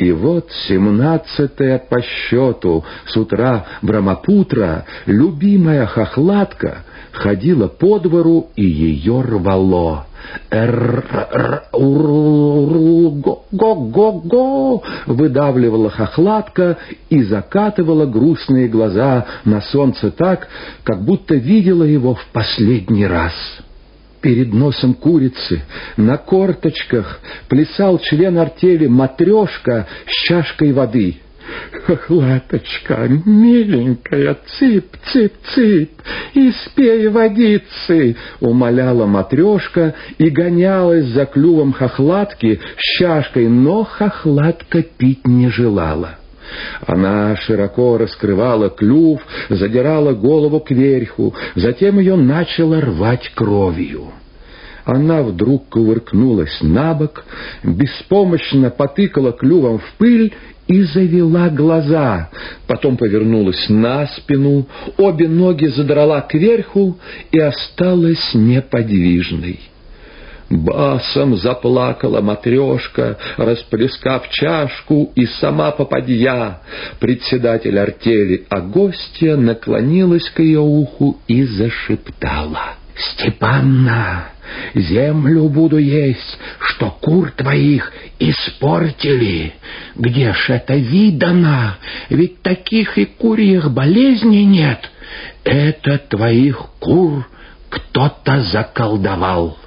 И вот семнадцатая по счету с утра Брамапутра, любимая хохлатка, ходила по двору и ее рвало. «Го-го-го!» — выдавливала хохлатка и закатывала грустные глаза на солнце так, как будто видела его в последний раз. Перед носом курицы на корточках плясал член артели матрешка с чашкой воды. «Хохлаточка, миленькая, цып, цып, цып, и спей водицы!» — умоляла матрешка и гонялась за клювом хохлатки с чашкой, но хохлатка пить не желала. Она широко раскрывала клюв, задирала голову кверху, затем ее начала рвать кровью. Она вдруг кувыркнулась на бок, беспомощно потыкала клювом в пыль и завела глаза, потом повернулась на спину, обе ноги задрала кверху и осталась неподвижной. Басом заплакала матрешка, расплескав чашку, и сама попадья, председатель артели, а гостья наклонилась к ее уху и зашептала. «Степанна, землю буду есть, что кур твоих испортили. Где ж это видано? Ведь таких и курьих болезней нет. Это твоих кур кто-то заколдовал».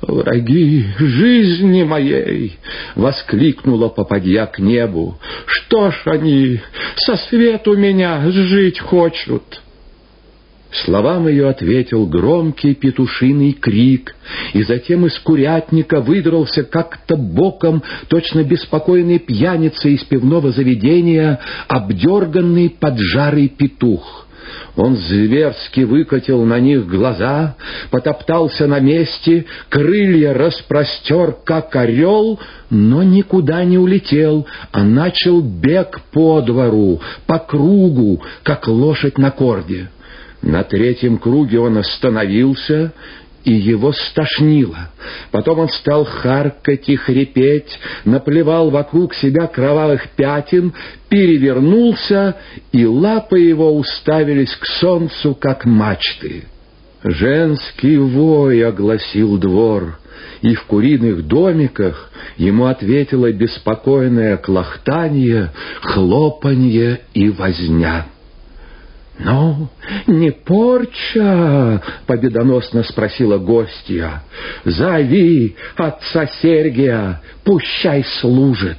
«Враги жизни моей!» — воскликнула попадья к небу. «Что ж они со свету меня жить хочут?» Словам ее ответил громкий петушиный крик, и затем из курятника выдрался как-то боком точно беспокойный пьяница из пивного заведения, обдерганный поджарый петух. Он зверски выкатил на них глаза, потоптался на месте, крылья распростер, как орел, но никуда не улетел, а начал бег по двору, по кругу, как лошадь на корде. На третьем круге он остановился, и его стошнило. Потом он стал харкать и хрипеть, наплевал вокруг себя кровавых пятен, перевернулся, и лапы его уставились к солнцу, как мачты. Женский вой огласил двор, и в куриных домиках ему ответило беспокойное клохтанье, хлопанье и возня. «Ну, не порча?» — победоносно спросила гостья. «Зови отца Сергия, пущай служит».